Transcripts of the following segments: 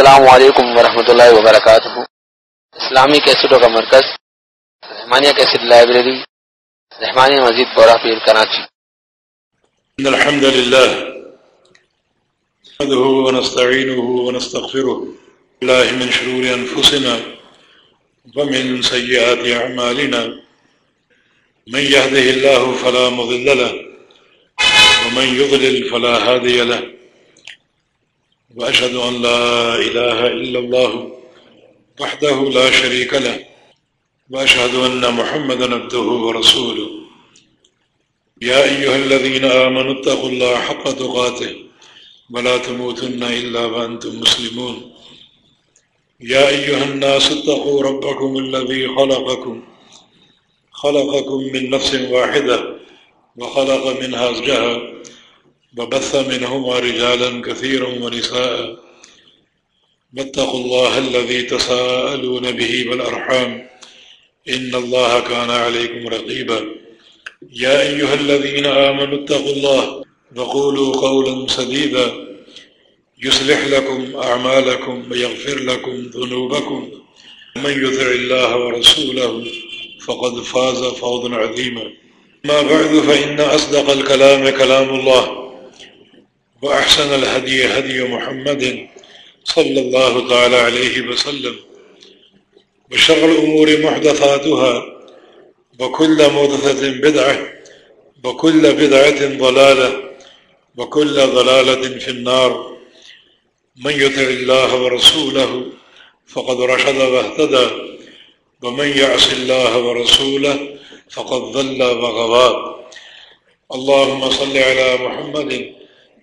السلام علیکم ورحمۃ اللہ وبرکاتہ۔ اسلامی کیسٹوں کا مرکز، رحمانیہ کیسٹ لائبریری، رحمانیہ مزید بورا پیر کراچی۔ إن الحمد لله نحمده ونستعينه ونستغفره الله من شرور أنفسنا ومن سيئات أعمالنا من يهده الله فلا مضل له، ومن يضلل فلا هادي له۔ وأشهد أن لا إله إلا الله وحده لا شريك له وأشهد أن محمدا عبده ورسوله. يا أيها الذين آمنوا اتقوا الله حق تقاته ولا تموتن إلا وأنتم مسلمون. يا أيها الناس اتقوا ربكم الذي خلقكم. خلقكم من نفس واحدة وخلق منها زجها وبث منهما رجالا كثيرا ونساء. واتقوا الله الذي تساءلون به والأرحام. إن الله كان عليكم رقيبا. يا أيها الذين آمنوا اتقوا الله وقولوا قولا سديدا. يصلح لكم أعمالكم ويغفر لكم ذنوبكم. من يذع الله ورسوله فقد فاز فوضا عظيما. ما بعد، فإن أصدق الكلام كلام الله. وأحسن الهدي هدي محمد صلى الله تعالى عليه وسلم وشر الأمور محدثاتها وكل مدثة بدعة وكل بدعة ضلالة وكل ضلالة في النار من يطع الله ورسوله فقد رشد واهتدى ومن يعص الله ورسوله فقد ظل وغضى اللهم صل على محمد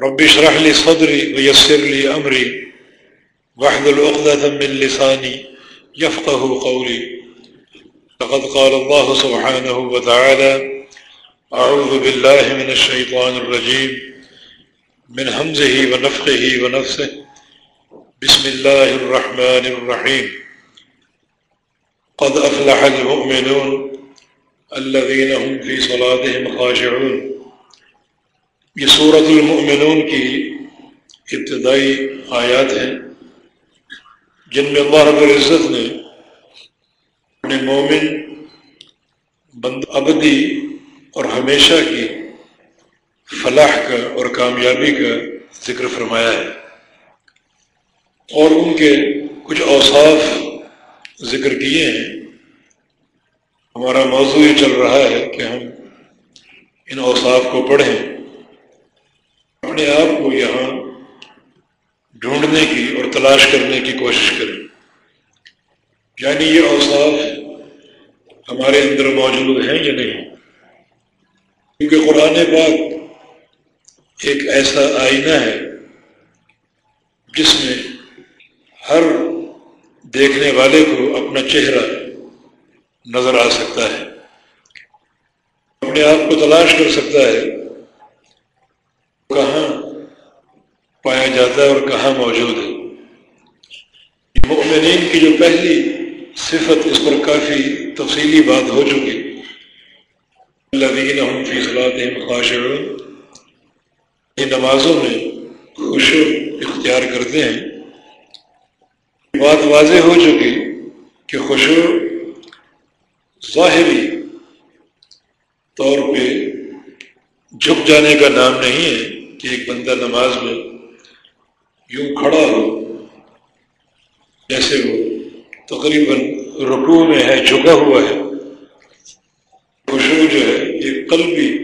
رب اشرح لي صدري ويسر لي أمري. واحذل عقدة من لساني يفقه قولي. لقد قال الله سبحانه وتعالى أعوذ بالله من الشيطان الرجيم. من همزه ونفقه ونفسه. بسم الله الرحمن الرحيم. قد أفلح المؤمنون الذين هم في صلاتهم خاشعون. یہ صورت المؤمنون کی ابتدائی آیات ہیں، جن میں اللہ رب العزت نے اپنے مومن بند ابدی اور ہمیشہ کی فلاح کا اور کامیابی کا ذکر فرمایا ہے۔ اور ان کے کچھ اوصاف ذکر کیے ہیں۔ ہمارا موضوع یہ چل رہا ہے کہ ہم ان اوصاف کو پڑھیں۔ اپنے آپ کو یہاں ڈھونڈنے کی اور تلاش کرنے کی کوشش کریں۔ یعنی یہ اوصاف ہمارے اندر موجود ہیں یا نہیں؟ کیونکہ قرآن پاک ایک ایسا آئینہ ہے جس میں ہر دیکھنے والے کو اپنا چہرہ نظر آ سکتا ہے، اپنے آپ کو تلاش کر سکتا ہے کہاں جاتا ہے اور کہاں موجود ہے؟ مؤمنین کی جو پہلی صفت اس پر کافی تفصیلی بات ہو چکی۔ ہم فی صلاح یہ نمازوں میں خوشو اختیار کرتے ہیں۔ بات واضح ہو چکی کہ خوشو ظاہری طور پہ جھک جانے کا نام نہیں ہے کہ ایک بندہ نماز میں یوں کھڑا ہو، جیسے وہ تقریباً رکوع میں ہے، جھکا ہوا ہے۔ خوشبو جو ہے، ایک قلبی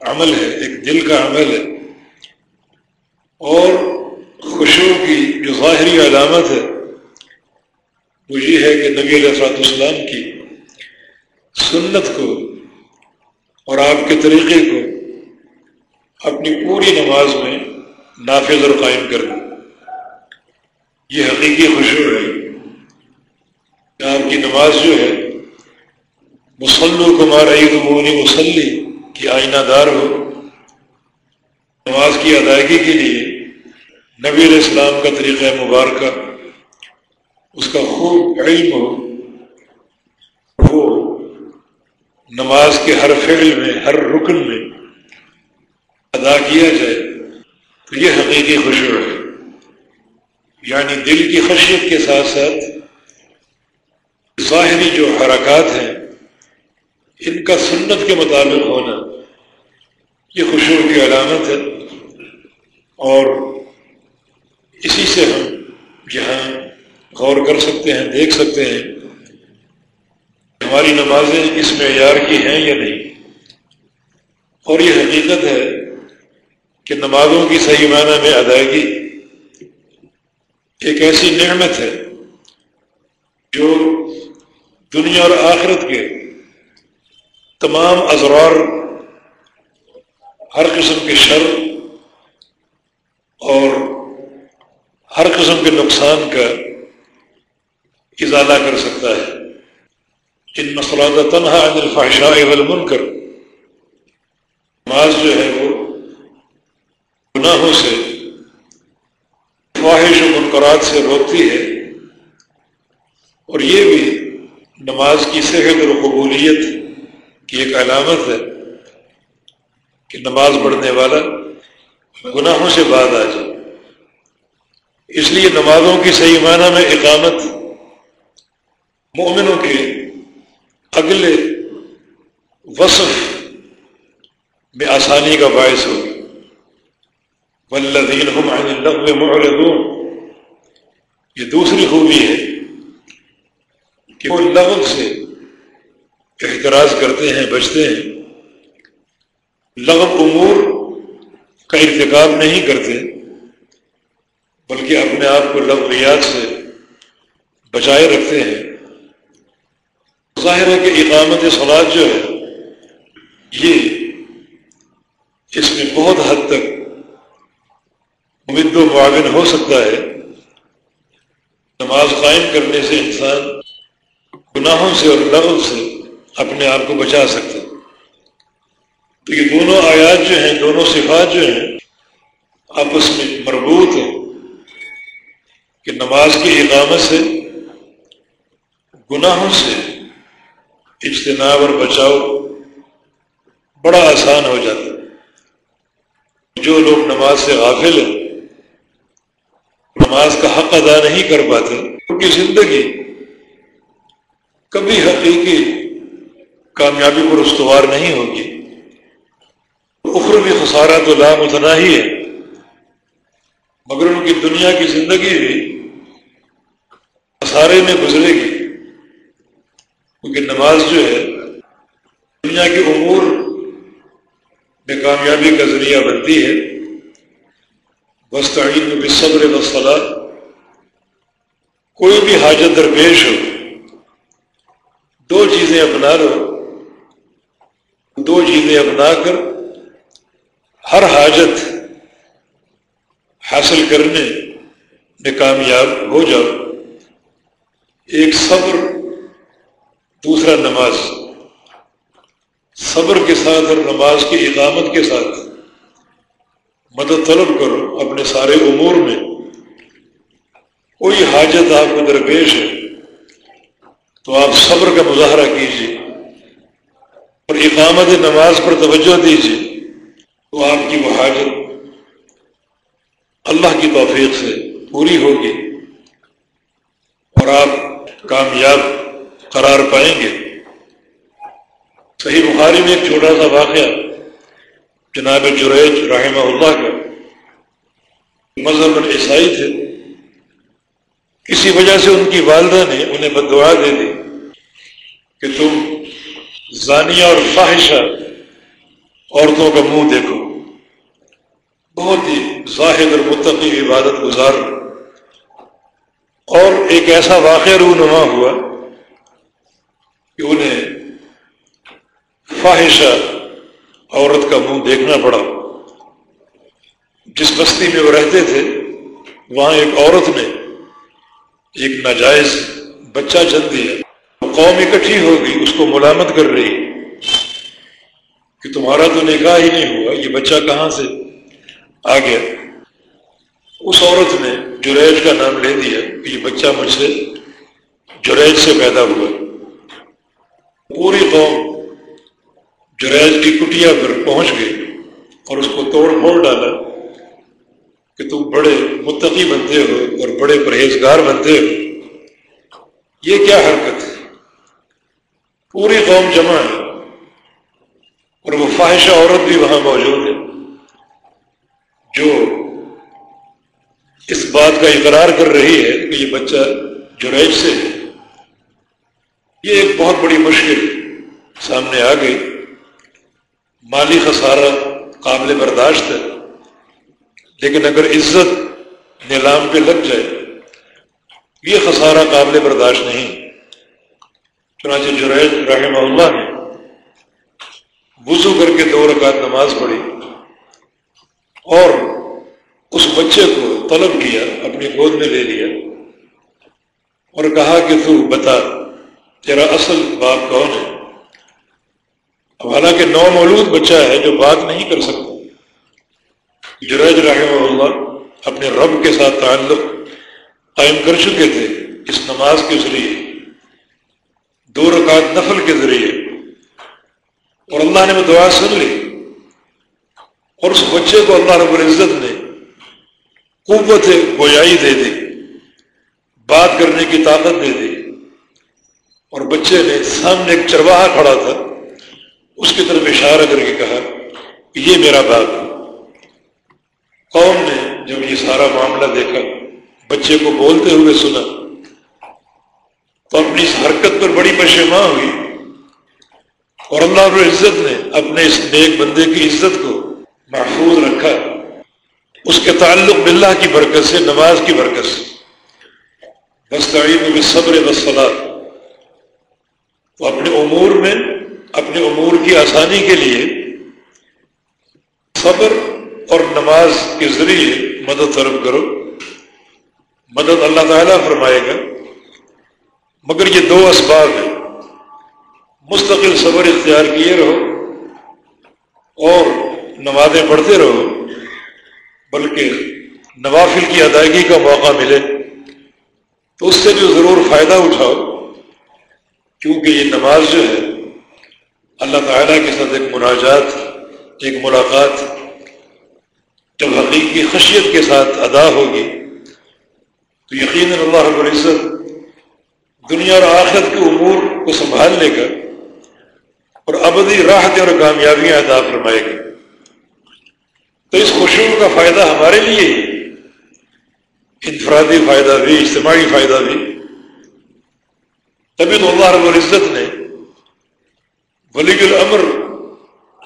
عمل ہے، ایک دل کا عمل ہے۔ اور خوشبو کی جو ظاہری علامت ہے، وہ یہ ہے کہ نبی علیہ السلام کی سنت کو اور آپ کے طریقے کو اپنی پوری نماز میں نافذ اور قائم کر یہ حقیقی خوشبو ہے کہ آپ کی نماز جو ہے مسلو کمار عید مونی مسلی کی آئینہ دار ہو۔ نماز کی ادائیگی کے لیے نبی علیہ السلام کا طریقہ مبارکہ، اس کا خوب علم ہو۔ وہ نماز کے ہر فعل میں، ہر رکن میں ادا کیا جائے تو یہ حقیقی خوشبو ہے یعنی دل کی خشیت کے ساتھ ساتھ ظاہری جو حرکات ہیں، ان کا سنت کے مطابق ہونا یہ خوشبو کی علامت ہے۔ اور اسی سے ہم یہاں غور کر سکتے ہیں، دیکھ سکتے ہیں ہماری نمازیں اس معیار کی ہیں یا نہیں۔ اور یہ حقیقت ہے کہ نمازوں کی صحیح معنی میں ادائیگی ایک ایسی نعمت ہے جو دنیا اور آخرت کے تمام ازرار ہر قسم کے شر اور ہر قسم کے نقصان کا ازالہ کر سکتا ہے۔ ان مسئلہ تنہا عن الفحشاء والمنکر۔ نماز جو ہے وہ گناہوں سے خواہش و سے روکتی ہے اور یہ بھی نماز کی صحت اور قبولیت کی ایک علامت ہے کہ نماز پڑھنے والا گناہوں سے بعد آ جائے۔ اس لیے نمازوں کی صحیح معنی میں اقامت مومنوں کے اگلے وصف میں آسانی کا باعث ہوگی ولدین میں معرضون۔ یہ دوسری خوبی ہے کہ وہ لغت سے احتراز کرتے ہیں، بچتے ہیں۔ لغب امور کا ارتکاب نہیں کرتے، بلکہ اپنے آپ کو لغویات سے بچائے رکھتے ہیں۔ ظاہر ہے کہ اقامت سلاد جو ہے، یہ اس میں بہت حد تک امید و معاون ہو سکتا ہے۔ نماز قائم کرنے سے انسان گناہوں سے اور لغو سے اپنے آپ کو بچا سکتا تو یہ دونوں آیات جو ہیں، دونوں صفات جو ہیں، آپس میں مربوط ہیں کہ نماز کی اقامت سے، گناہوں سے اجتناب اور بچاؤ بڑا آسان ہو جاتا ہے۔ جو لوگ نماز سے غافل ہیں نماز کا حق ادا نہیں کر پاتے ان کی زندگی کبھی حقیقی کامیابی پر استوار نہیں ہوگی۔ اخروی خسارہ تو لامتنا ہی ہے۔ مگر ان کی دنیا کی زندگی بھی خسارے میں گزرے گی۔ کیونکہ نماز جو ہے، دنیا کے امور میں کامیابی کا ذریعہ بنتی ہے۔ بس تعین میں بھی صبر وسلح کوئی بھی حاجت درپیش ہو، دو چیزیں اپنا لو، دو چیزیں اپنا کر، ہر حاجت حاصل کرنے میں کامیاب ہو جاؤ۔ ایک صبر، دوسرا نماز۔ صبر کے ساتھ اور نماز کی اقامت کے ساتھ۔ مدد طلب کرو اپنے سارے امور میں۔ کوئی حاجت آپ کو درپیش ہے تو آپ صبر کا مظاہرہ کیجیے اور اقامت نماز پر توجہ دیجیے تو آپ کی وہ حاجت اللہ کی توفیق سے پوری ہوگی اور آپ کامیاب قرار پائیں گے۔ صحیح بخاری میں ایک چھوٹا سا واقعہ جناب جریج رحمہ اللہ کا مذہب عیسائی تھے۔ کسی وجہ سے ان کی والدہ نے انہیں بدعا دے دی کہ تم زانیہ اور فاحشہ عورتوں کا منہ دیکھو۔ بہت ہی زاہد اور متقی عبادت گزار۔ اور ایک ایسا واقعہ رونما ہوا کہ انہیں فاحشہ عورت کا منہ دیکھنا پڑا۔ جس بستی میں وہ رہتے تھے، وہاں ایک عورت نے ایک ناجائز بچہ جن دیا۔ قوم اکٹھی ہوگی، اس کو ملامت کر رہی کہ تمہارا تو نکاح ہی نہیں ہوا، یہ بچہ کہاں سے آ گیا؟ اس عورت نے جریج کا نام لے دیا کہ یہ بچہ مجھ سے جریج سے پیدا ہوا۔ پوری قوم جریج کی کٹیا پر پہنچ گئی اور اس کو توڑ پھوڑ ڈالا کہ تم بڑے متقی بنتے ہو اور بڑے پرہیزگار بنتے ہو۔ یہ کیا حرکت ہے؟ پوری قوم جمع ہے اور وہ فاحشہ عورت بھی وہاں موجود ہے جو اس بات کا اقرار کر رہی ہے کہ یہ بچہ جریج سے ہے۔ یہ ایک بہت بڑی مشکل سامنے آ گئی۔ مالی خسارہ قابل برداشت ہے۔ لیکن اگر عزت نیلام پہ لگ جائے، یہ خسارہ قابل برداشت نہیں۔ چنانچہ جریج رحمہ اللہ نے وضو کر کے دو رکعت نماز پڑھی اور اس بچے کو طلب کیا، اپنی گود میں لے لیا اور کہا کہ تو بتا، تیرا اصل باپ کون ہے؟ اب حالانکہ نو مولود بچہ ہے جو بات نہیں کر سکتا۔ جرج رحمہ اللہ اپنے رب کے ساتھ تعلق قائم کر چکے تھے اس نماز کے ذریعے، دو رکعت نفل کے ذریعے۔ اور اللہ نے وہ دعا سن لی۔ اور اس بچے کو اللہ رب العزت نے قوت گویائی دے دی، بات کرنے کی طاقت دے دی۔ اور بچے نے سامنے ایک چرواہا کھڑا تھا۔ اس کی طرف اشارہ کر کے کہا کہ یہ میرا باپ ہے۔ قوم نے جب یہ سارا معاملہ دیکھا، بچے کو بولتے ہوئے سنا، تو اپنی اس حرکت پر بڑی پشیماں ہوئی۔ اور اللہ عزت نے اپنے اس نیک بندے کی عزت کو محفوظ رکھا۔ اس کے تعلق باللہ کی برکت سے، نماز کی برکت سے۔ بس تعین میں صبر بس تو اپنے امور میں اپنے امور کی آسانی کے لیے صبر اور نماز کے ذریعے مدد طلب کرو۔ مدد اللہ تعالیٰ فرمائے گا۔ مگر یہ دو اسباب ہیں۔ مستقل صبر اختیار کیے رہو اور نمازیں پڑھتے رہو، بلکہ نوافل کی ادائیگی کا موقع ملے۔ تو اس سے جو ضرور فائدہ اٹھاؤ، کیونکہ یہ نماز جو ہے اللہ تعالیٰ کے ساتھ ایک مناجات، ایک ملاقات جب حقیقی خشیت کے ساتھ ادا ہوگی، تو یقیناً اللہ رب العزت دنیا اور آخرت کے امور کو سنبھال لے گا اور ابدی راحت اور کامیابیاں ادا فرمائے گا تو اس خوشبو کا فائدہ ہمارے لیے ہی، انفرادی فائدہ بھی، اجتماعی فائدہ بھی۔ تبھی تو اللہ رب العزت نے ولی الامر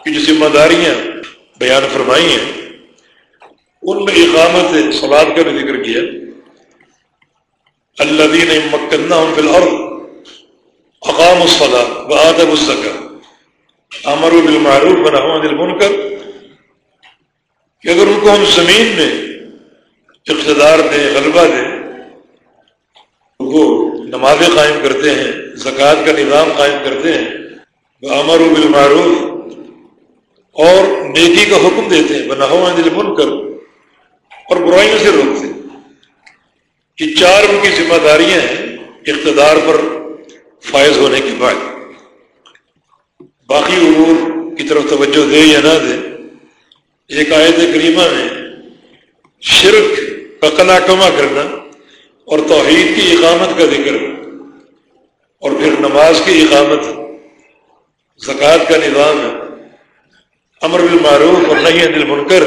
کی جو ذمہ داریاں بیان فرمائی ہیں، ان میں اقامت سلاد کا بھی ذکر کیا۔ اللہ دین مکنہ فی الارض اقام الصلاح و آدب السکا امر و بالمعروف و نحو عن المنکر۔ کہ اگر ان کو ہم زمین میں اقتدار دیں، غلبہ دیں وہ نمازیں قائم کرتے ہیں، زکوٰۃ کا نظام قائم کرتے ہیں امر بالمعروف اور نیکی کا حکم دیتے ہیں بناؤ دل من کر اور برائیوں سے روکتے ہیں۔ یہ چار ان کی ذمہ داریاں ہیں اقتدار پر فائز ہونے کے بعد۔ باقی امور کی طرف توجہ دے یا نہ دے، ایک آیت کریمہ میں شرک کا کلا کما کرنا اور توحید کی اقامت کا ذکر اور پھر نماز کی اقامت زکوٰۃ کا نظام ہے۔ امر بالمعروف اور نہیں دل منکر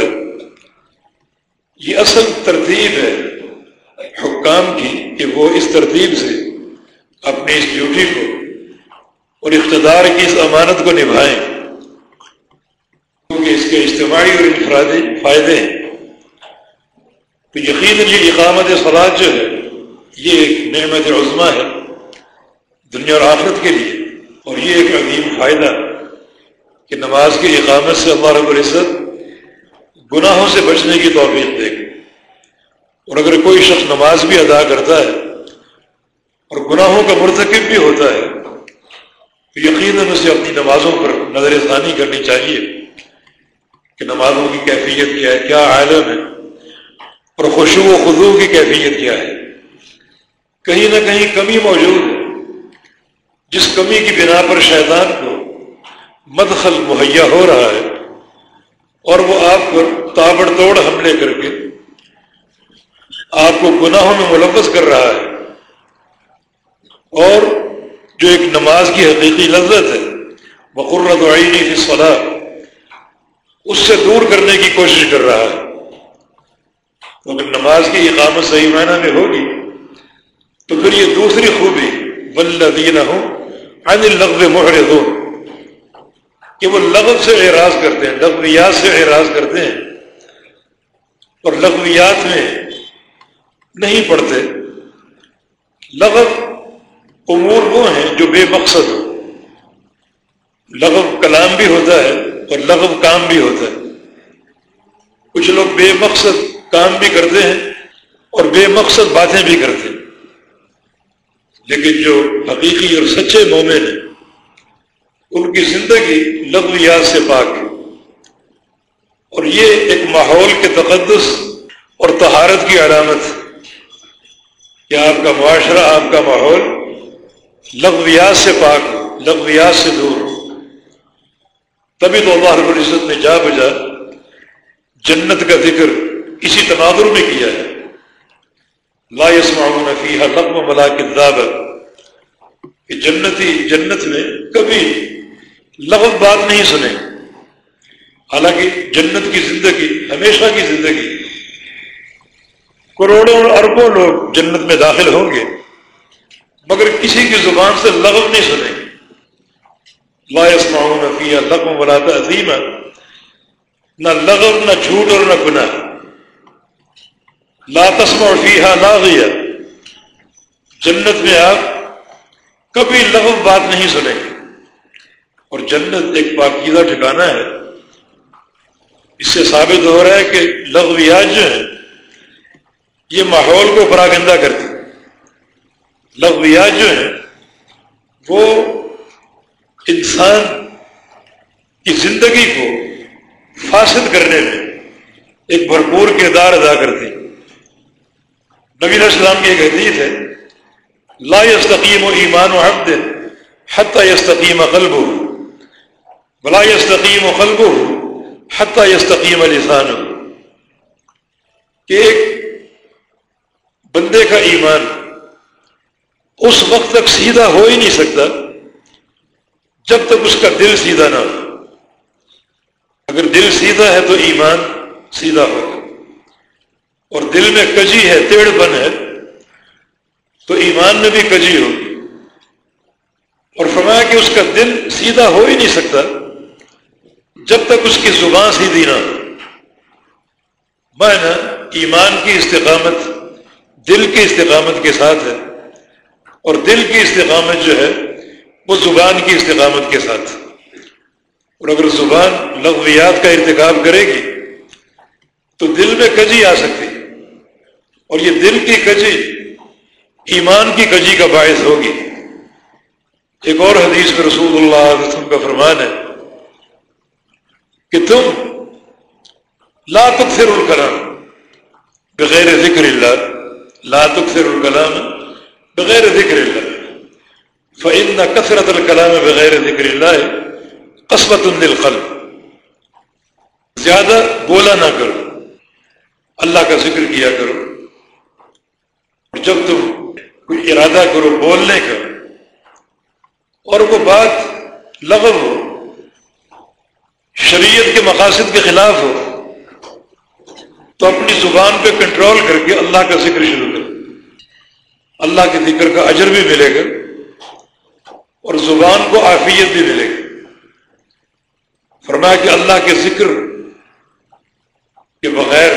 یہ اصل ترتیب ہے حکام کی کہ وہ اس ترتیب سے اپنی اس ڈیوٹی کو اور اقتدار کی اس امانت کو نبھائیں۔ کیونکہ اس کے اجتماعی اور انفرادی فائدے ہیں۔ تو یقیناً یہ اقامت سلاد جو ہے، یہ ایک نعمت عظما ہے دنیا اور آخرت کے لیے۔ اور یہ ایک عظیم فائدہ کہ نماز کی اقامت سے اللہ رب العزت گناہوں سے بچنے کی توفیق دے گی اور اگر کوئی شخص نماز بھی ادا کرتا ہے اور گناہوں کا مرتکب بھی ہوتا ہے، تو یقیناً اسے اپنی نمازوں پر نظر ثانی کرنی چاہیے کہ نمازوں کی کیفیت کیا ہے، کیا عالم ہے اور خوشو و خدو کی کیفیت کیا ہے۔ کہیں نہ کہیں کمی موجود ہے۔ جس کمی کی بنا پر شیطان کو مدخل مہیا ہو رہا ہے اور وہ آپ پر تابڑ توڑ حملے کر کے آپ کو گناہوں میں ملوث کر رہا ہے اور جو ایک نماز کی حقیقی لذت ہے بقرت وعینی فی صلاح اس سے دور کرنے کی کوشش کر رہا ہے۔ اگر نماز کی اقامت صحیح معنی میں ہوگی، تو پھر یہ دوسری خوبی ولدین ہوں عن اللغو محرضون کہ وہ لغو سے اعراض کرتے ہیں، لغویات سے اعراض کرتے ہیں، اور لغویات میں نہیں پڑھتے۔ لغو امور وہ ہیں جو بے مقصد ہو۔ لغو کلام بھی ہوتا ہے اور لغو کام بھی ہوتا ہے۔ کچھ لوگ بے مقصد کام بھی کرتے ہیں اور بے مقصد باتیں بھی کرتے ہیں۔ لیکن جو حقیقی اور سچے مومن ہیں، ان کی زندگی لغویات سے پاک ہے۔ اور یہ ایک ماحول کے تقدس اور تہارت کی علامت کہ آپ کا معاشرہ، آپ کا ماحول لغویات سے پاک لغویات سے دور ہو؟ تبھی تو اللہ رب العزت نے جا بجا جنت کا ذکر اسی تناظر میں کیا ہے۔ لا يسمعون فيها لغو ملا کے کہ جنتی، جنت میں کبھی لغو بات نہیں سنے حالانکہ جنت کی زندگی، ہمیشہ کی زندگی۔ کروڑوں اور اربوں لوگ جنت میں داخل ہوں گے۔ مگر کسی کی زبان سے لغو نہیں سنے لا يسمعون فيها لغو ولا تأثيما۔ نہ لغو، نہ جھوٹ اور نہ گناہ۔ لا تسمع فيها لاغیا جنت میں آپ کبھی لغو بات نہیں سنیں گے۔ اور جنت ایک پاکیزہ ٹھکانا ہے۔ اس سے ثابت ہو رہا ہے کہ لغویات جو ہیں، یہ ماحول کو پراگندہ کرتی لغویات جو ہیں، وہ انسان کی زندگی کو فاسد کرنے میں ایک بھرپور کردار ادا کرتے ہیں۔ نبی علیہ السلام کی ایک حدیث ہے، لا یستقیم و ایمان و حد حتیٰ یستقیم قلب ہو بلا یستقیم و قلب ہو حتیٰ یستقیم لسان ہو کہ ایک بندے کا ایمان اس وقت تک سیدھا ہو ہی نہیں سکتا جب تک اس کا دل سیدھا نہ ہو۔ اگر دل سیدھا ہے تو ایمان سیدھا ہوگا۔ اور دل میں کجی ہے، تیڑ بن ہے، تو ایمان میں بھی کجی ہوگی اور فرمایا کہ اس کا دل سیدھا ہو ہی نہیں سکتا، جب تک اس کی زبان سیدھی نہ ہو۔ میں ایمان کی استقامت، دل کی استقامت کے ساتھ ہے۔ اور دل کی استقامت جو ہے، وہ زبان کی استقامت کے ساتھ۔ اور اگر زبان لغویات کا ارتکاب کرے گی، تو دل میں کجی آ سکتی۔ اور یہ دل کی کجی، ایمان کی کجی کا باعث ہوگی۔ ایک اور حدیث میں رسول اللہ علیہ وسلم کا فرمان ہے کہ تم لا تکثر الکلام بغیر ذکر اللہ، لا تکثر الکلام بغیر ذکر اللہ۔ فعن کثرت الکلام بغیر ذکر اللہ قسمت الخل زیادہ بولا نہ کرو، اللہ کا ذکر کیا کرو۔ اور جب تم کوئی ارادہ کرو، بولنے کا، اور وہ بات لغو ہو شریعت کے مقاصد کے خلاف ہو، تو اپنی زبان پہ کنٹرول کر کے اللہ کا ذکر شروع کرو۔ اللہ کے ذکر کا اجر بھی ملے گا، اور زبان کو آفیت بھی ملے گی۔ فرمایا کہ اللہ کے ذکر کے بغیر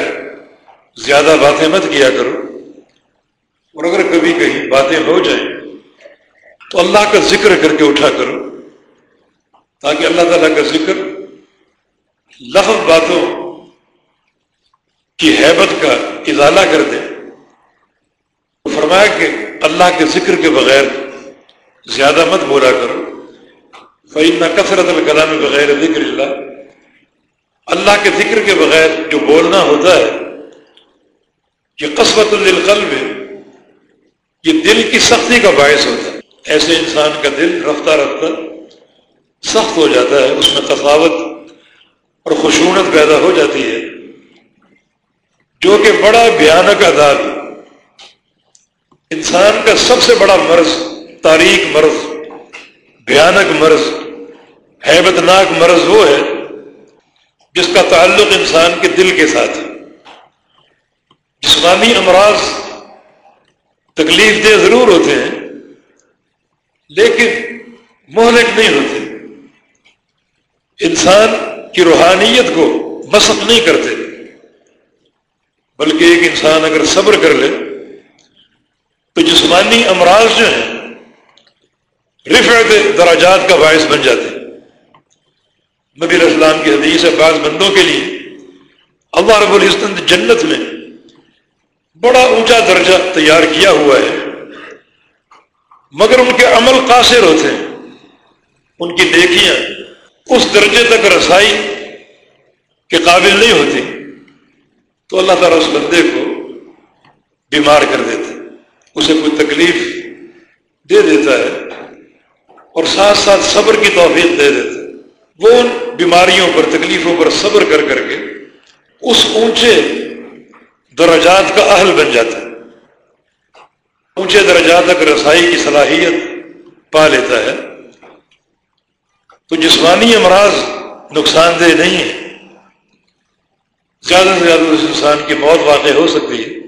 زیادہ باتیں مت کیا کرو۔ اور اگر کبھی کہیں باتیں ہو جائیں تو اللہ کا ذکر کر کے اٹھا کرو تاکہ اللہ تعالیٰ کا ذکر لفظ باتوں کی حیبت کا ازالہ کر دے۔ فرمایا کہ اللہ کے ذکر کے بغیر زیادہ مت بولا کرو۔ فعین کثرت الکلام بغیر ذکر اللہ اللہ کے ذکر کے بغیر جو بولنا ہوتا ہے، یہ قصبت القلب ہے۔ یہ دل کی سختی کا باعث ہوتا ہے۔ ایسے انسان کا دل رفتہ رفتہ سخت ہو جاتا ہے، اس میں قصاوت اور خشونت پیدا ہو جاتی ہے۔ جو کہ بڑا بھیانک عذاب انسان کا سب سے بڑا مرض تاریخ مرض، بھیانک مرض حیبت ناک مرض وہ ہے جس کا تعلق انسان کے دل کے ساتھ ہے۔ جسمانی امراض تکلیف دہ ضرور ہوتے ہیں، لیکن مہلک نہیں ہوتے۔ انسان کی روحانیت کو مسق نہیں کرتے۔ بلکہ ایک انسان اگر صبر کر لے، تو جسمانی امراض جو ہیں رفعت دراجات کا باعث بن جاتے۔ نبی اسلام کی حدیث ہے، بعض بندوں کے لیے، اللہ رب الحسن جنت میں بڑا اونچا درجہ تیار کیا ہوا ہے۔ مگر ان کے عمل قاصر ہوتے ہیں۔ ان کی نیکیاں اس درجے تک رسائی کے قابل نہیں ہوتی۔ تو اللہ تعالیٰ اس بندے کو بیمار کر دیتا اسے کوئی تکلیف دے دیتا ہے اور ساتھ ساتھ صبر کی توفیق دے دیتا ہے۔ وہ ان بیماریوں پر، تکلیفوں پر صبر کر کر کے اس اونچے درجات کا اہل بن جاتا ہے۔ اونچے درجات تک رسائی کی صلاحیت پا لیتا ہے۔ تو جسمانی امراض نقصان دہ نہیں ہے زیادہ سے زیادہ اس انسان کی موت واقع ہو سکتی ہے۔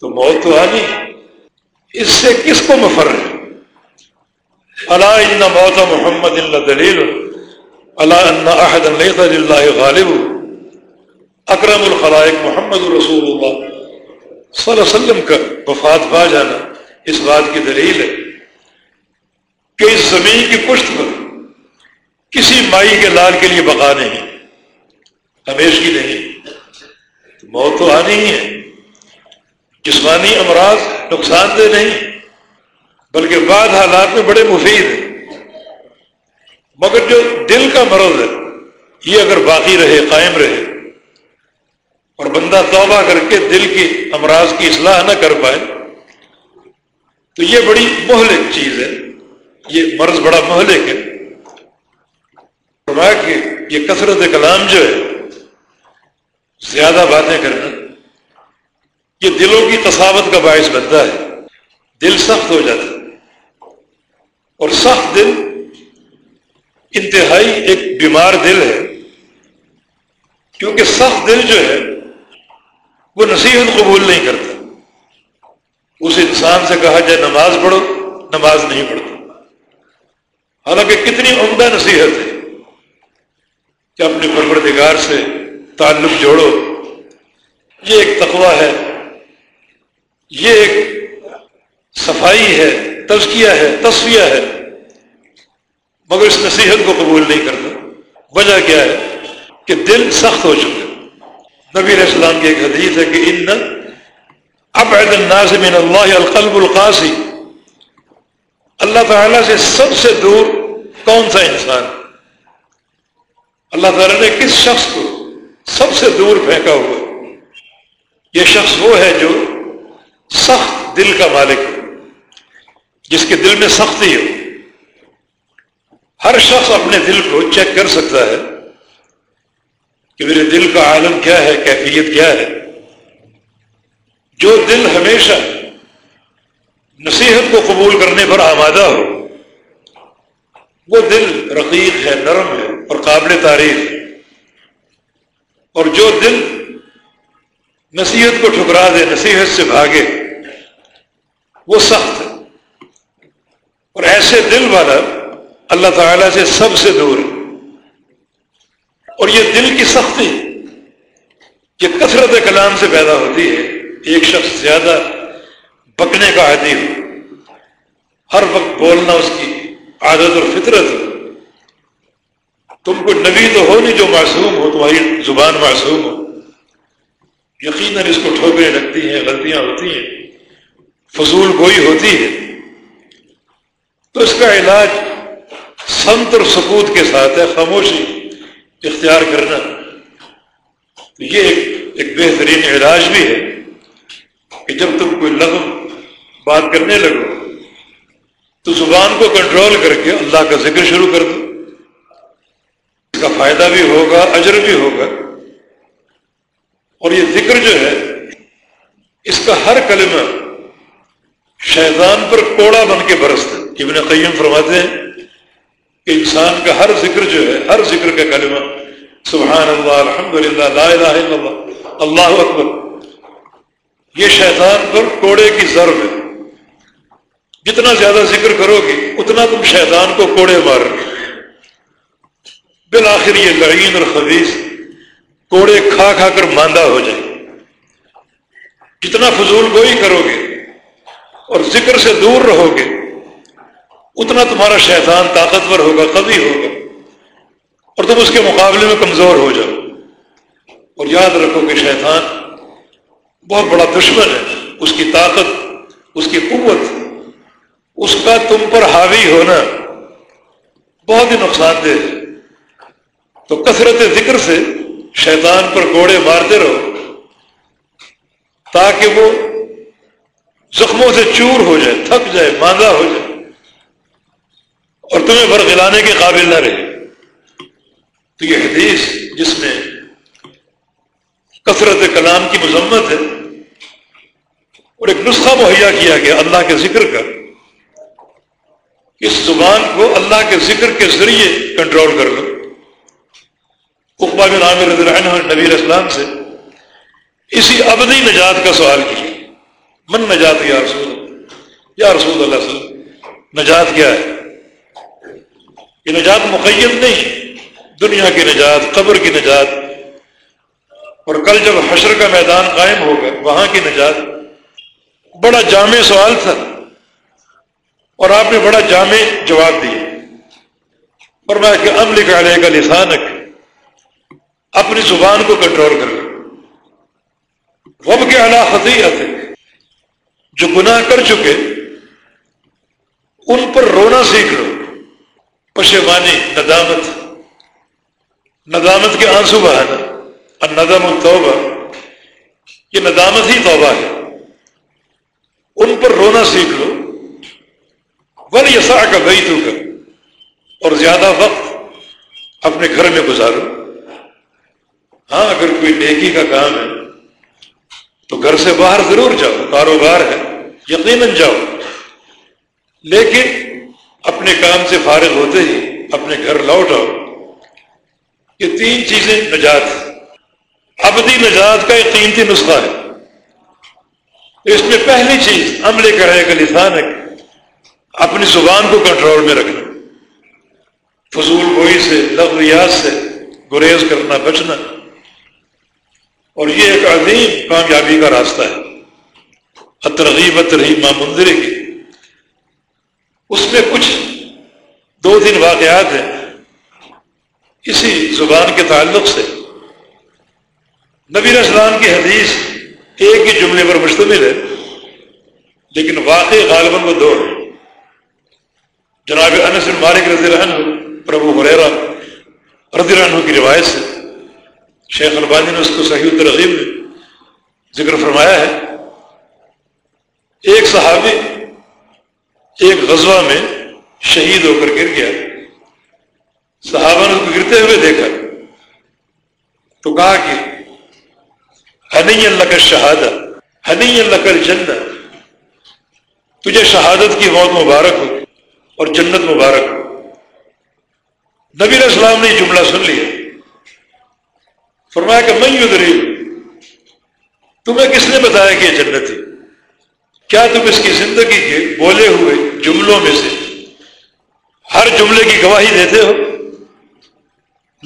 تو موت تو آنی اس سے کس کو مفر ہے؟ اللہ موت محمد اللہ دلیل۔ اللہ اللہ اللہ غالب۔ اکرم الخلائق محمد رسول اللہ صلی اللہ علیہ وسلم کا وفات پا جانا اس بات کی دلیل ہے کہ اس زمین کی پشت پر کسی مائی کے لال کے لیے بقا نہیں ہمیشہ نہیں، موت تو آنی ہی ہے۔ جسمانی امراض نقصان دہ نہیں، بلکہ بعد حالات میں بڑے مفید ہیں۔ مگر جو دل کا مرض ہے، یہ اگر باقی رہے، قائم رہے اور بندہ توبہ کر کے دل کی امراض کی اصلاح نہ کر پائے، تو یہ بڑی مہلک چیز ہے۔ یہ مرض بڑا مہلک ہے۔ کہ یہ کثرت کلام جو ہے، زیادہ باتیں کرنا، یہ دلوں کی تصاوت کا باعث بنتا ہے۔ دل سخت ہو جاتا ہے۔ اور سخت دل انتہائی ایک بیمار دل ہے۔ کیونکہ سخت دل جو ہے وہ نصیحت قبول نہیں کرتا۔ اس انسان سے کہا جائے نماز پڑھو، نماز نہیں پڑھتا۔ حالانکہ کتنی عمدہ نصیحت ہے کہ اپنے پروردگار سے تعلق جوڑو۔ یہ ایک تقوی ہے۔ یہ ایک صفائی ہے، تزکیہ ہے تصویہ ہے۔ مگر اس نصیحت کو قبول نہیں کرتا وجہ کیا ہے؟ کہ دل سخت ہو چکا نبی علیہ السلام کی ایک حدیث ہے کہ ان ابعد الناس من اللہ القلب القاسی۔ اللہ تعالی سے سب سے دور کون سا انسان؟ اللہ تعالی نے کس شخص کو سب سے دور پھینکا ہوا؟ یہ شخص وہ ہے جو سخت دل کا مالک جس کے دل میں سختی ہو ہر شخص اپنے دل کو چیک کر سکتا ہے۔ کہ میرے دل کا عالم کیا ہے، کیفیت کیا ہے؟ جو دل ہمیشہ نصیحت کو قبول کرنے پر آمادہ ہو، وہ دل رقیق ہے، نرم ہے اور قابل تعریف ہے۔ اور جو دل نصیحت کو ٹھکرا دے، نصیحت سے بھاگے، وہ سخت ہے۔ اور ایسے دل والا اللہ تعالی سے سب سے دور ہے۔ اور یہ دل کی سختی یہ کثرت کلام سے پیدا ہوتی ہے ایک شخص زیادہ بکنے کا عادی ہو۔ ہر وقت بولنا اس کی عادت اور فطرت ہو تم کو نبی تو ہو نہیں جو معصوم ہو، تمہاری زبان معصوم ہو۔ یقیناً اس کو ٹھوکریں لگتی ہیں، غلطیاں ہوتی ہیں، فضول گوئی ہوتی ہے۔ تو اس کا علاج سنت اور سکوت کے ساتھ ہے، خاموشی۔ اختیار کرنا۔ یہ ایک ایک بہترین علاج بھی ہے کہ جب تم کوئی لغم بات کرنے لگو، تو زبان کو کنٹرول کر کے اللہ کا ذکر شروع کر دو۔ اس کا فائدہ بھی ہوگا، اجر بھی ہوگا۔ اور یہ ذکر جو ہے، اس کا ہر کلمہ شیطان پر کوڑا بن کے برستا ابن قیم فرماتے ہیں کہ انسان کا ہر ذکر جو ہے، ہر ذکر کا کلمہ سبحان اللہ الحمد للہ لا الہ الا اللہ اللہ اکبر۔ یہ شیطان پر کوڑے کی ضرب ہے۔ جتنا زیادہ ذکر کرو گے اتنا تم شیطان کو کوڑے مار بالآخر یہ لعین اور خبیص کوڑے کھا کھا کر ماندہ ہو جائے۔ جتنا فضول گوئی کرو گے اور ذکر سے دور رہو گے اتنا تمہارا شیطان طاقتور ہوگا، قوی ہوگا۔ اور تم اس کے مقابلے میں کمزور ہو جاؤ۔ اور یاد رکھو کہ شیطان بہت بڑا دشمن ہے۔ اس کی طاقت، اس کی قوت، اس کا تم پر حاوی ہونا بہت ہی نقصان دہ ہے۔ تو کثرت ذکر سے شیطان پر گوڑے مارتے رہو تاکہ وہ زخموں سے چور ہو جائے، تھک جائے، ماندہ ہو جائے اور تمہیں برگلانے کے قابل نہ رہے۔ تو یہ حدیث جس میں کثرت کلام کی مذمت ہے اور ایک نسخہ مہیا کیا گیا اللہ کے ذکر کا اس زبان کو اللہ کے ذکر کے ذریعے کنٹرول کر لو۔ اقبا بن عامر رضی اللہ عنہ نبی اسلام سے اسی ابدی نجات کا سوال کیا۔ من نجات یا رسول یا رسول اللہ صلی اللہ علیہ وسلم، نجات کیا ہے؟ یہ نجات مقید نہیں دنیا کی نجات، قبر کی نجات۔ اور کل جب حشر کا میدان قائم ہوگا وہاں کی نجات۔ بڑا جامع سوال تھا۔ اور آپ نے بڑا جامع جواب دیا۔ اور میں کہ عمل کا لے کا لسانک۔ اپنی زبان کو کنٹرول کر۔ لو کے اعلیٰ خطیت جو گناہ کر چکے، ان پر رونا سیکھ لو۔ پشیمانی، ندامت۔ ندامت کے آنسو بہانا اور ندم التوبہ۔ یہ ندامت ہی توبہ ہے۔ ان پر رونا سیکھ لو۔ ون یسا کا بھائی تو اور زیادہ وقت اپنے گھر میں گزارو۔ ہاں اگر کوئی نیکی کا کام ہے، تو گھر سے باہر ضرور جاؤ۔ کاروبار ہے۔ یقیناً جاؤ۔ لیکن اپنے کام سے فارغ ہوتے ہی اپنے گھر لوٹ آؤ۔ یہ تین چیزیں نجات ابدی نجات کا ایک قیمتی نسخہ ہے۔ اس میں پہلی چیز عملے کرے کا لسان ہے اپنی زبان کو کنٹرول میں رکھنا۔ فضول گوئی سے لغویات سے، گریز کرنا، بچنا۔ اور یہ ایک عظیم کامیابی کا راستہ ہے۔ ترغیب ترغیب ماں مندر کی۔ اس میں کچھ دو تین واقعات ہیں۔ اسی زبان کے تعلق سے نبی اسلام کی حدیث ایک ہی جملے پر مشتمل ہے، لیکن واقع غالباً وہ دو جناب انس مالک رضی اللہ عنہ پربو حریرا رضی اللہ عنہ کی روایت سے شیخ البانی نے اس کو صحیح ترغیب میں ذکر فرمایا ہے۔ ایک صحابی ایک غزوہ میں شہید ہو کر گر گیا۔ صحابہ نے اس کو گرتے ہوئے دیکھا تو کہا کہ ہنی اللہ کا شہادت ہنی اللہ کر جنت تجھے شہادت کی موت مبارک ہو اور جنت مبارک ہو۔ نبی علیہ السلام نے یہ جملہ سن لیا۔ فرمایا کہ، میں یوں تمہیں کس نے بتایا کہ یہ جنت ہے؟ کیا تم اس کی زندگی کے بولے ہوئے جملوں میں سے ہر جملے کی گواہی دیتے ہو؟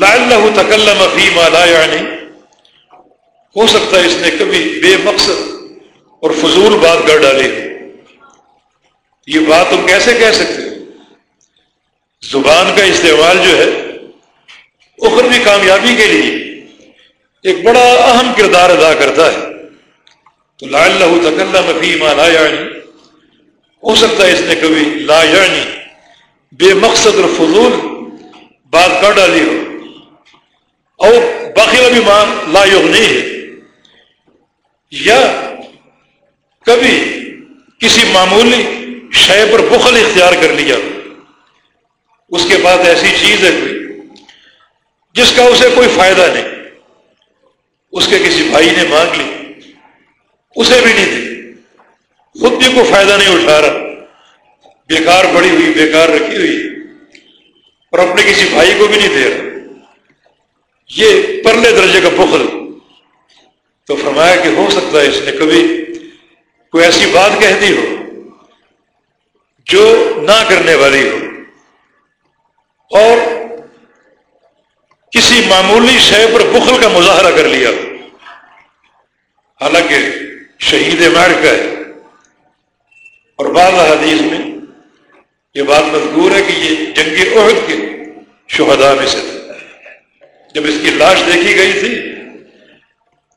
لا اللہ تکلم فی لا یعنی۔ ہو سکتا ہے اس نے کبھی بے مقصد اور فضول بات کر ڈالی یہ بات تم کیسے کہہ سکتے ہو؟ زبان کا استعمال جو ہے، اخروی کامیابی کے لیے ایک بڑا اہم کردار ادا کرتا ہے۔ تو لا اللہ تکلم فی ما لا یعنی۔ ہو سکتا ہے اس نے کبھی لا یعنی بے مقصد اور فضول بات کر ڈالی ہو۔ اور باقی ابھی ماں لا نہیں ہے یا کبھی کسی معمولی شے پر بخل اختیار کر لیا. اس کے بعد ایسی چیز ہے کوئی جس کا اسے کوئی فائدہ نہیں. اس کے کسی بھائی نے مانگ لی. اسے بھی نہیں دی. خود بھی کوئی فائدہ نہیں اٹھا رہا. بیکار پڑی ہوئی، بیکار رکھی ہوئی. اور اپنے کسی بھائی کو بھی نہیں دے رہا. یہ پرلے درجے کا بخل۔ تو فرمایا کہ ہو سکتا ہے اس نے کبھی کوئی ایسی بات کہہ دی ہو جو نہ کرنے والی ہو۔ اور کسی معمولی شے پر بخل کا مظاہرہ کر لیا حالانکہ شہید مار کا ہے۔ اور بعض حدیث میں یہ بات مذکور ہے کہ یہ جنگ عہد کے شہداء میں سے تھا جب اس کی لاش دیکھی گئی تھی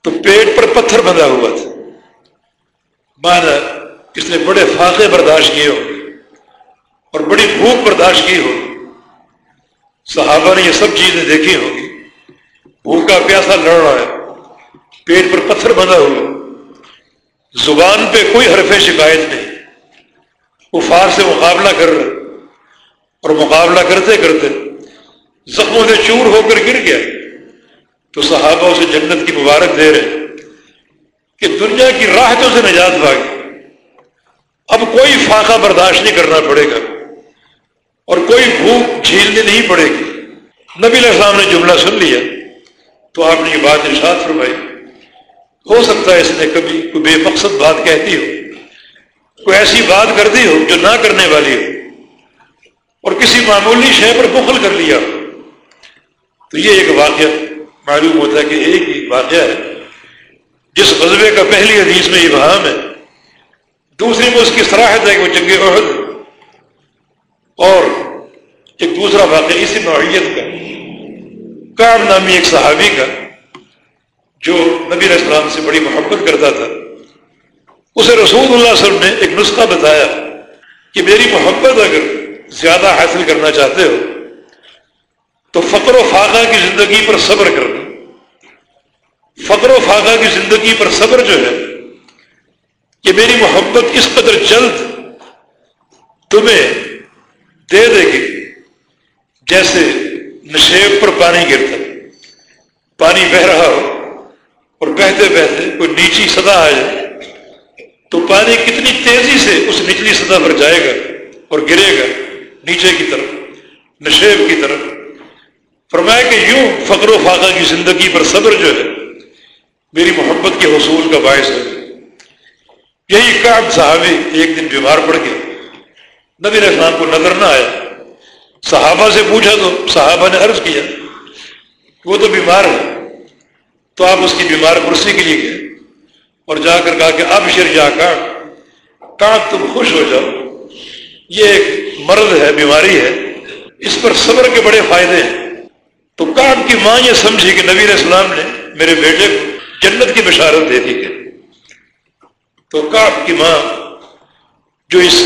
تو پیٹ پر پتھر بندھا ہوا تھا۔ مانا اس نے بڑے فاقے برداشت کیے ہوں اور بڑی بھوک برداشت کی ہوگی صحابہ نے یہ سب چیزیں دیکھی ہوگی بھوکا پیاسا لڑ رہا ہے۔ پیٹ پر پتھر بندھا ہوا۔ زبان پہ کوئی حرف شکایت نہیں۔ وہ فار سے مقابلہ کر رہے۔ اور مقابلہ کرتے کرتے زخموں سے چور ہو کر گر گیا۔ تو صحابہ اسے جنت کی مبارک دے رہے کہ دنیا کی راحتوں سے نجات بھاگی اب کوئی فاقہ برداشت نہیں کرنا پڑے گا اور کوئی بھوک جھیلنی نہیں پڑے گی۔ نبی علیہ السلام نے جملہ سن لیا تو آپ نے یہ بات ارشاد فرمائی۔ ہو سکتا ہے اس نے کبھی کوئی بے مقصد بات کہتی ہو، کوئی ایسی بات کر دی ہو جو نہ کرنے والی ہو اور کسی معمولی شے پر بخل کر لیا ہو۔ تو یہ ایک واقعہ معلوم ہوتا ہے کہ ایک ہی واقعہ ہے۔ جس غزبے کا پہلی حدیث میں یہ ہے، دوسری میں اس کی صلاحیت ہے کہ وہ جنگ عہد اور ایک دوسرا واقعہ اسی نوعیت کا کام نامی ایک صحابی کا، جو نبی علیہ السلام سے بڑی محبت کرتا تھا۔ اسے رسول اللہ علیہ وسلم نے ایک نسخہ بتایا کہ میری محبت اگر زیادہ حاصل کرنا چاہتے ہو تو فقر و فاقہ کی زندگی پر صبر کرنا۔ فقر و فاقہ کی زندگی پر صبر جو ہے، کہ میری محبت اس قدر جلد تمہیں دے دے گی جیسے نشیب پر پانی گرتا۔ پانی بہ رہا ہو اور بہتے بہتے کوئی نیچی سطح آ جائے، تو پانی کتنی تیزی سے اس نچلی سطح پر جائے گا اور گرے گا نیچے کی طرف، نشیب کی طرف۔ فرمایا کہ یوں فقر و فاقہ کی زندگی پر صبر جو ہے، میری محبت کے حصول کا باعث ہے۔ یہی کام صحابی ایک دن بیمار پڑ گیا نبی السلام کو نظر نہ آیا۔ صحابہ سے پوچھا تو صحابہ نے عرض کیا، وہ تو بیمار ہے تو آپ اس کی بیمار کرسی کے لیے گئے۔ اور جا کر کہا کہ اب شر جا کر تم خوش ہو جاؤ۔ یہ ایک مرض ہے، بیماری ہے۔ اس پر صبر کے بڑے فائدے ہیں۔ تو کاٹ کی ماں یہ سمجھی کہ نبی السلام نے میرے بیٹے کو جنت کی بشارت دے دی ہے۔ تو کاپ کی ماں جو اس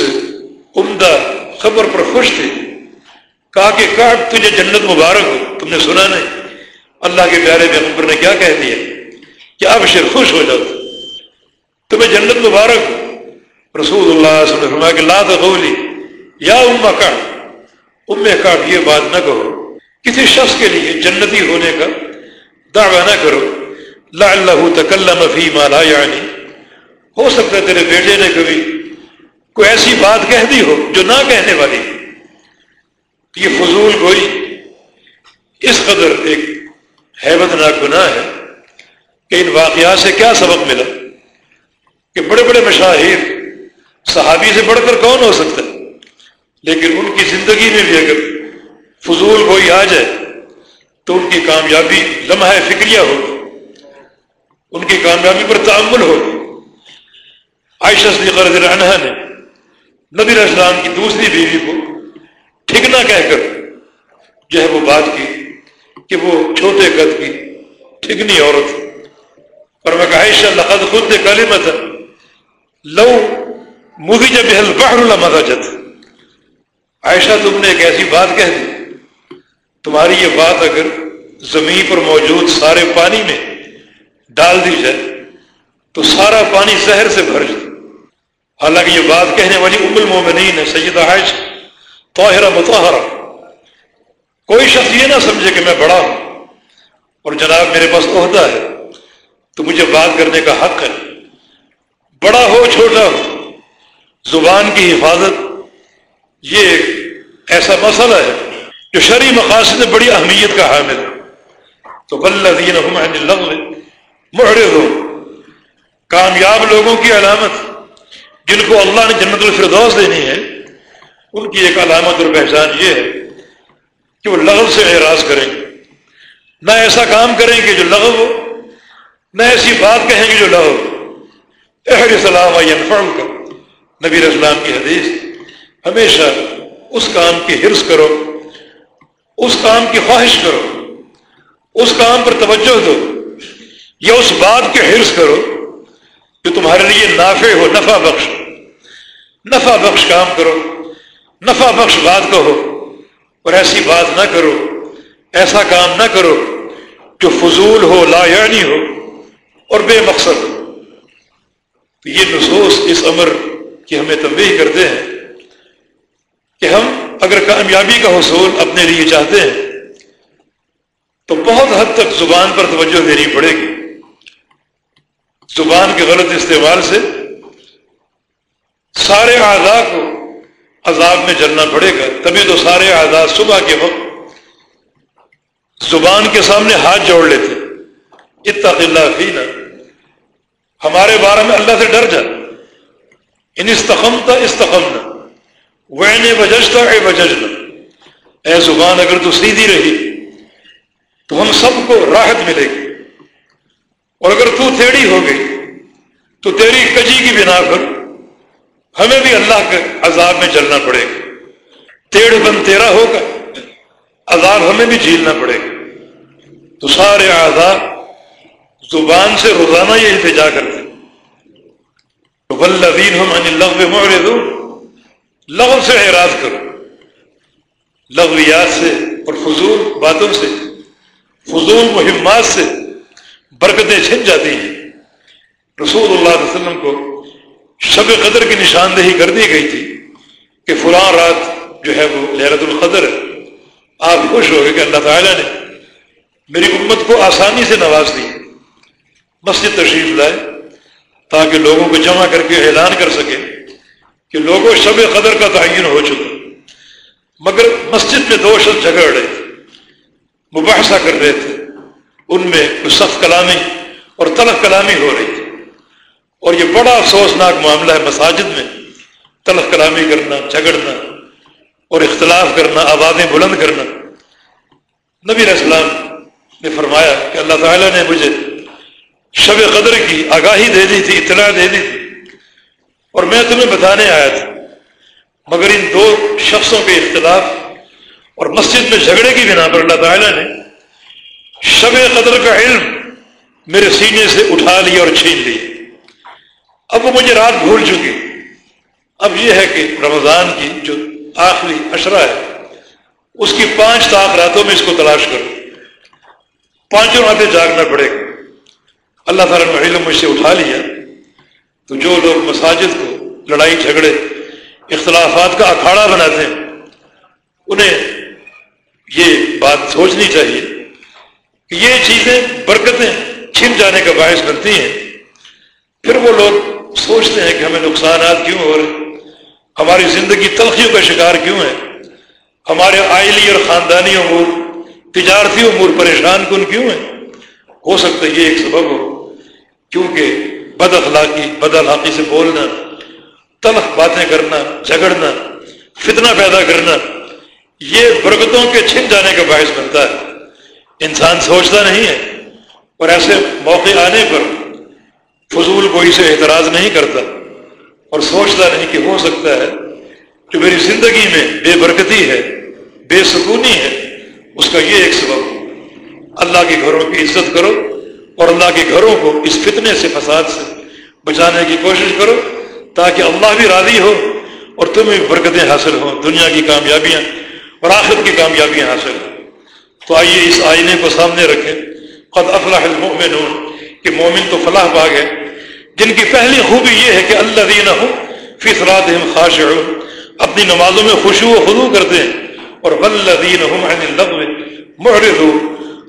عمدہ خبر پر خوش تھی، کہا کہ کاٹ تجھے جنت مبارک ہو، تم نے سنا نہیں۔ اللہ کے پیارے میں نے کیا کہہ دیا؟ کہ اب شر خوش ہو جاؤ۔ تمہیں جنت مبارک ہو۔ رسول اللہ صلی اللہ علیہ وسلم کہ لا تقولی یا اما کاٹ ام کاٹ یہ بات نہ کہو۔ کسی شخص کے لیے جنتی ہونے کا دعویٰ نہ کرو۔ لا اللہ تکلم فی ما لا یعنی۔ ہو سکتا ہے تیرے بیٹے نے کبھی کوئی ایسی بات کہہ دی ہو جو نہ کہنے والی یہ فضول گوئی اس قدر ایک حیبت ناک گناہ ہے کہ ان واقعات سے کیا سبق ملا کہ بڑے بڑے مشاہیر صحابی سے بڑھ کر کون ہو سکتا ہے؟ لیکن ان کی زندگی میں بھی اگر فضول گوئی آ جائے تو ان کی کامیابی لمحہ فکریہ ہوگی، ان کی کامیابی پر تعمل ہوگی۔ عائشہ صدیقہ رضی اللہ عنہ نے نبی السلام کی دوسری بیوی کو ٹھکنا کہہ کر جو ہے وہ بات کی کہ وہ چھوٹے قد کی ٹھگنی عورت اور میں عائشہ، لقد خود کالی مت لو مودی جب بحر المجت عائشہ، تم نے ایک ایسی بات کہہ دی تمہاری یہ بات اگر زمین پر موجود سارے پانی میں ڈال دی جائے، تو سارا پانی زہر سے بھر جائے۔ حالانکہ یہ بات کہنے والی ام المومنین ہے سید عائشہ، طاہرہ متحرہ کوئی شخص یہ نہ سمجھے کہ میں بڑا ہوں اور جناب میرے پاس عہدہ ہے، تو مجھے بات کرنے کا حق ہے۔ بڑا ہو، چھوٹا ہو، زبان کی حفاظت یہ ایک ایسا مسئلہ ہے۔ جو شرعی مقاصد میں بڑی اہمیت کا حامل تو بلدین محرض ہو کامیاب لوگوں کی علامت، جن کو اللہ نے جنت الفردوس دینی ہے، ان کی ایک علامت اور پہچان یہ ہے کہ وہ لغو سے اعراض کریں گے۔ نہ ایسا کام کریں گے جو لغو ہو، نہ ایسی بات کہیں گے جو لغو احر سلام کا نبی اسلام کی حدیث، ہمیشہ اس کام کی حرص کرو۔ اس کام کی خواہش کرو، اس کام پر توجہ دو، یا اس بات کی حرص کرو جو تمہارے لیے نافع ہو، نفع بخش۔ نفع بخش کام کرو، نفع بخش بات کہو، اور ایسی بات نہ کرو، ایسا کام نہ کرو جو فضول ہو لا یعنی ہو اور بے مقصد ہو۔ تو یہ نصوص اس امر کی ہمیں تنبیہ کرتے ہیں کہ ہم اگر کامیابی کا حصول اپنے لیے چاہتے ہیں، تو بہت حد تک زبان پر توجہ دینی پڑے گی۔ زبان کے غلط استعمال سے سارے اعضاء کو عذاب میں جلنا پڑے گا۔ تبھی تو سارے آزاد صبح کے وقت زبان کے سامنے ہاتھ جوڑ لیتے۔ اتق اللہ فینا۔ ہمارے بارے میں اللہ سے ڈر جا۔ ان استخمتا وین وججتا اے وججنا اے زبان اگر تو سیدھی رہی، تو ہم سب کو راحت ملے گی۔ اور اگر تو تھیڑی ہو گئی، تو تیری کجی کی بنا پر ہمیں بھی اللہ کے عذاب میں چلنا پڑے گا۔ ٹیڑھ بند تیرا ہوگا، عذاب ہمیں بھی جھیلنا پڑے گا۔ تو سارے آزاد زبان سے روزانہ یہ التجا کرتے تو بلین ہم لغو مورے دو لغو سے اعراض کرو۔ لغویات سے اور فضول باتوں سے۔ فضول مہمات سے برکتیں چھن جاتی ہیں۔ رسول اللہ علیہ وسلم کو شب قدر کی نشاندہی کر دی گئی تھی کہ فلاں رات جو ہے وہ لہرت القدر ہے۔ آپ خوش ہو گئے کہ اللہ تعالیٰ نے میری امت کو آسانی سے نواز دی۔ مسجد تشریف لائے تاکہ لوگوں کو جمع کر کے اعلان کر سکے۔ کہ لوگوں شب قدر کا تعین ہو چکا۔ مگر مسجد میں دو شخص جھگڑ رہے تھے، مباحثہ کر رہے تھے۔ ان میں کچھ سخت کلامی اور تلخ کلامی ہو رہی تھی۔ اور یہ بڑا افسوسناک معاملہ ہے مساجد میں۔ تلخ کلامی کرنا، جھگڑنا اور اختلاف کرنا، آوازیں بلند کرنا۔ نبی السلام نے فرمایا کہ اللہ تعالیٰ نے مجھے شب قدر کی آگاہی دے دی تھی، اطلاع دے دی تھی۔ اور میں تمہیں بتانے آیا تھا، مگر ان دو شخصوں کے اختلاف اور مسجد میں جھگڑے کی بنا پر اللہ تعالیٰ نے شب قدر کا علم میرے سینے سے اٹھا لیا اور چھین لیا۔ اب وہ مجھے رات بھول چکی اب یہ ہے کہ رمضان کی جو آخری اشرا ہے، اس کی پانچ تاخ راتوں میں اس کو تلاش کرو۔ پانچوں راتیں جاگنا پڑے گا۔ اللہ تعالیٰ نے علم مجھ سے اٹھا لیا۔ تو جو لوگ مساجد کو لڑائی جھگڑے، اختلافات کا اکھاڑا بناتے ہیں، انہیں یہ بات سوچنی چاہیے کہ یہ چیزیں برکتیں چھن جانے کا باعث بنتی ہیں۔ پھر وہ لوگ سوچتے ہیں کہ ہمیں نقصانات کیوں ہو رہے ہماری زندگی تلخیوں کا شکار کیوں ہے؟ ہمارے آئلی اور خاندانی امور، تجارتی امور پریشان کن کیوں ہیں؟ ہو سکتا ہے یہ ایک سبب ہو، کیونکہ بد اخلاقی بد اخلاقی سے بولنا، تلخ باتیں کرنا، جھگڑنا، فتنہ پیدا کرنا، یہ برکتوں کے چھن جانے کا باعث بنتا ہے۔ انسان سوچتا نہیں ہے اور ایسے موقع آنے پر فضول کوئی سے اعتراض نہیں کرتا اور سوچتا نہیں کہ ہو سکتا ہے جو میری زندگی میں بے برکتی ہے، بے سکونی ہے، اس کا یہ ایک سبب اللہ کے گھروں کی عزت کرو۔ اور اللہ کے گھروں کو اس فتنے سے فساد سے بچانے کی کوشش کرو تاکہ اللہ بھی راضی ہو اور تمہیں برکتیں حاصل ہوں، دنیا کی کامیابیاں اور آخر کی کامیابیاں حاصل ہوں۔ تو آئیے اس آئینے کو سامنے رکھیں۔ قد افلاح المؤمنون، کہ مومن تو فلاح پا گئے جن کی پہلی خوبی یہ ہے کہ اللہ دین ہوں فطرات خاش اپنی نمازوں میں خوشو و خدو کرتے ہیں۔ اور ولدین محرض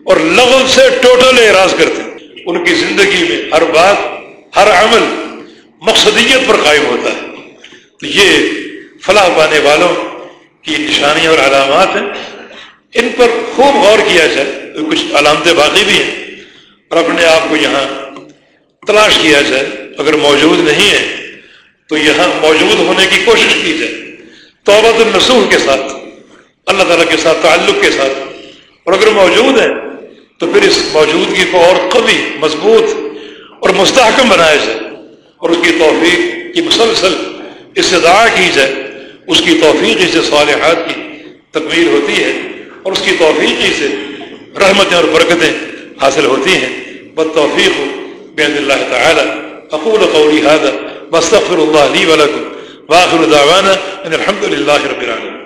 اور لغل سے ٹوٹل اعراض کرتے ہیں۔ ان کی زندگی میں ہر بات، ہر عمل مقصدیت پر قائم ہوتا ہے۔ تو یہ فلاح پانے والوں کی نشانیاں اور علامات ہیں۔ ان پر خوب غور کیا جائے کچھ علامتیں باقی بھی ہیں۔ اور اپنے آپ کو یہاں تلاش کیا جائے۔ اگر موجود نہیں ہے، تو یہاں موجود ہونے کی کوشش کی جائے۔ توبت النسوح کے ساتھ، اللہ تعالیٰ کے ساتھ، تعلق کے ساتھ۔ اور اگر موجود ہے تو پھر اس موجودگی کو اور قوی، مضبوط اور مستحکم بنایا جائے اور اس کی توفیق کی مسلسل استدعا کی جائے، اس کی توفیق سے صالحات کی تکمیل ہوتی ہے اور اس کی توفیقی سے رحمتیں اور برکتیں حاصل ہوتی ہیں۔ بد توفیق بین اللہ تعالی۔ اقول قولی هذا، واستغفر الله لي ولكم واخر دعوانا ان الحمد لله رب العالمين